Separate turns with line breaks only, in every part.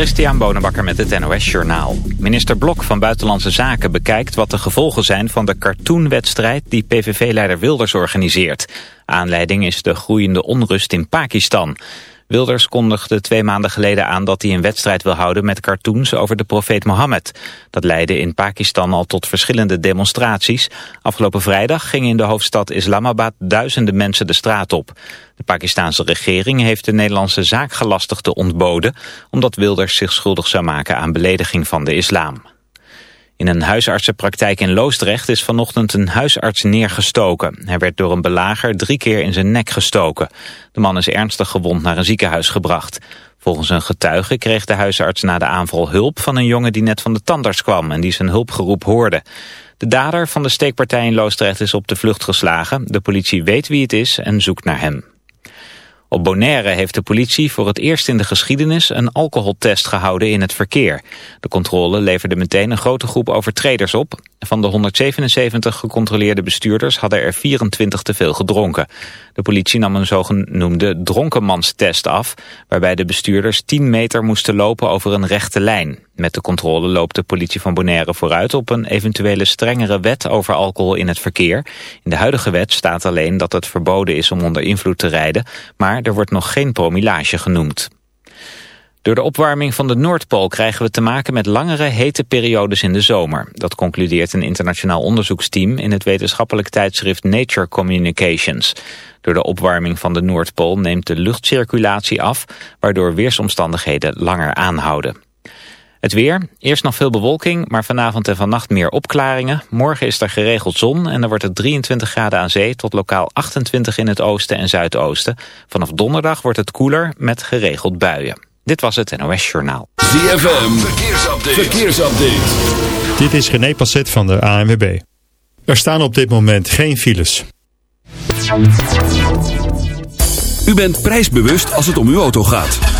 Christian Bonenbakker met het NOS Journaal. Minister Blok van Buitenlandse Zaken bekijkt wat de gevolgen zijn van de cartoonwedstrijd die PVV-leider Wilders organiseert. Aanleiding is de groeiende onrust in Pakistan. Wilders kondigde twee maanden geleden aan dat hij een wedstrijd wil houden met cartoons over de profeet Mohammed. Dat leidde in Pakistan al tot verschillende demonstraties. Afgelopen vrijdag gingen in de hoofdstad Islamabad duizenden mensen de straat op. De Pakistanse regering heeft de Nederlandse zaakgelastigde ontboden... omdat Wilders zich schuldig zou maken aan belediging van de islam. In een huisartsenpraktijk in Loosdrecht is vanochtend een huisarts neergestoken. Hij werd door een belager drie keer in zijn nek gestoken. De man is ernstig gewond naar een ziekenhuis gebracht. Volgens een getuige kreeg de huisarts na de aanval hulp van een jongen die net van de tandarts kwam en die zijn hulpgeroep hoorde. De dader van de steekpartij in Loosdrecht is op de vlucht geslagen. De politie weet wie het is en zoekt naar hem. Op Bonaire heeft de politie voor het eerst in de geschiedenis een alcoholtest gehouden in het verkeer. De controle leverde meteen een grote groep overtreders op. Van de 177 gecontroleerde bestuurders hadden er 24 te veel gedronken. De politie nam een zogenoemde dronkenmanstest af... waarbij de bestuurders 10 meter moesten lopen over een rechte lijn. Met de controle loopt de politie van Bonaire vooruit... op een eventuele strengere wet over alcohol in het verkeer. In de huidige wet staat alleen dat het verboden is om onder invloed te rijden... maar er wordt nog geen promillage genoemd. Door de opwarming van de Noordpool krijgen we te maken met langere hete periodes in de zomer. Dat concludeert een internationaal onderzoeksteam in het wetenschappelijk tijdschrift Nature Communications. Door de opwarming van de Noordpool neemt de luchtcirculatie af, waardoor weersomstandigheden langer aanhouden. Het weer, eerst nog veel bewolking, maar vanavond en vannacht meer opklaringen. Morgen is er geregeld zon en dan wordt het 23 graden aan zee tot lokaal 28 in het oosten en zuidoosten. Vanaf donderdag wordt het koeler met geregeld buien. Dit was het NOS Journaal.
ZFM, verkeersupdate. verkeersupdate.
Dit is René Passet van de ANWB. Er staan op dit moment geen files.
U bent prijsbewust als het om uw auto gaat.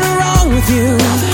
wrong with you.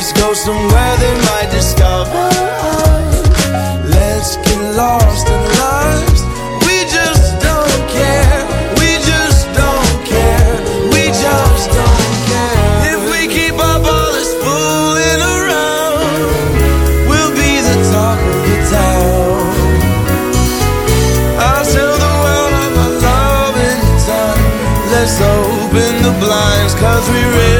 Let's go somewhere they might discover us. Let's get lost and lost. We just don't care. We just don't care. We just don't care. If we keep up all this fooling around, we'll be the talk of the town. I'll tell the world of our love in time. Let's open the blinds, cause we really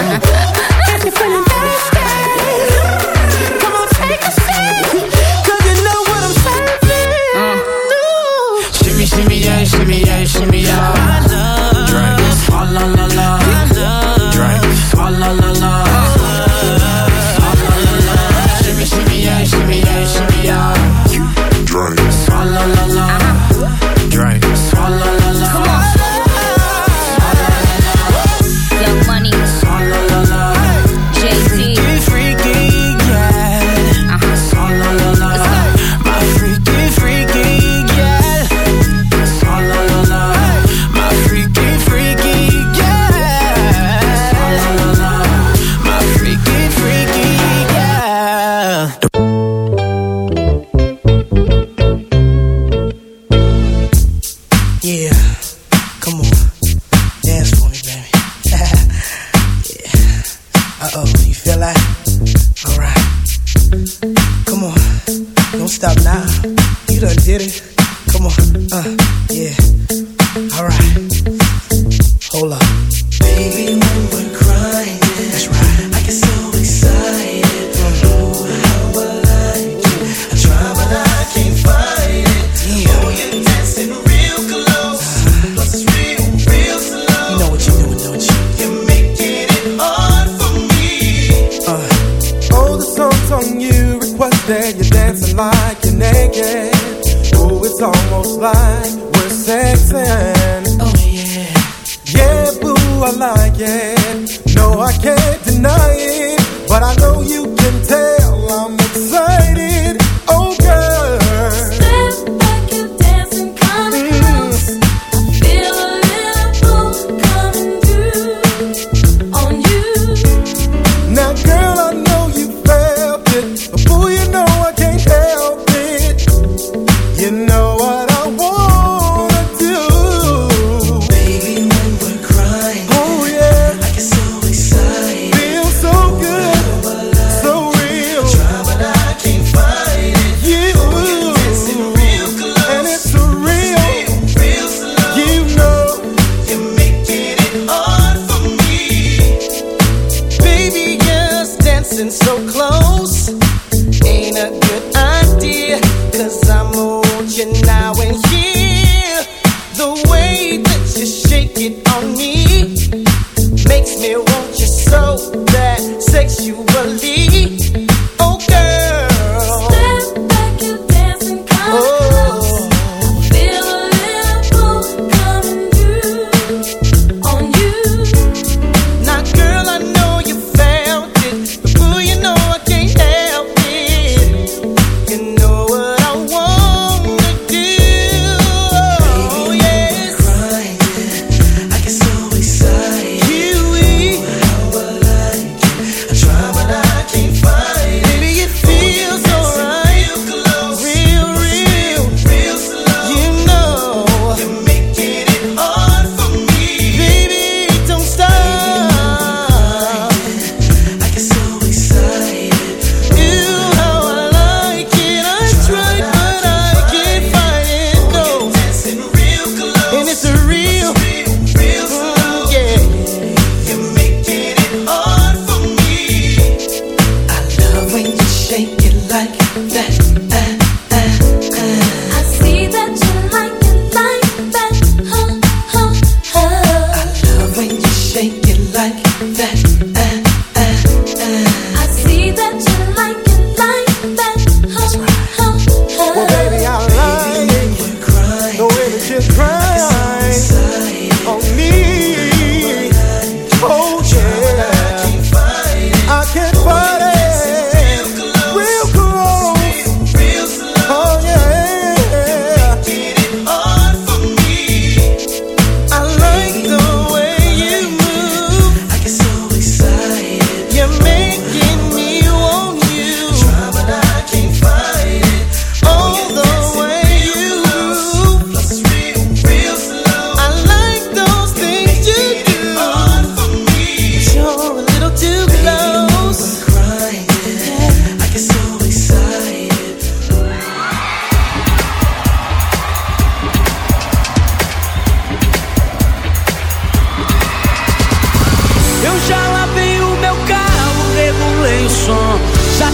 if you're feeling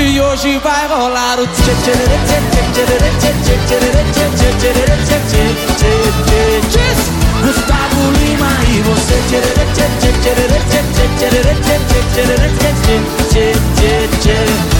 Que hoje vai rolar o tchê Gustavo Lima e você tchê tchê tchê tchê tchê tchê tchê tchê tchê tchê tchê tchê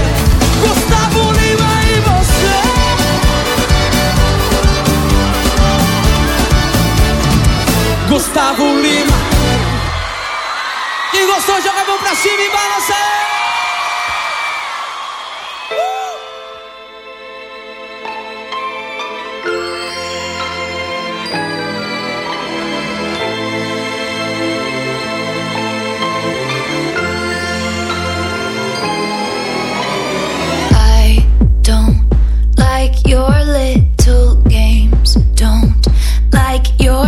Gustavo Lima Quem gostou joga a mão pra cima e balança
I don't like your little games. Don't like your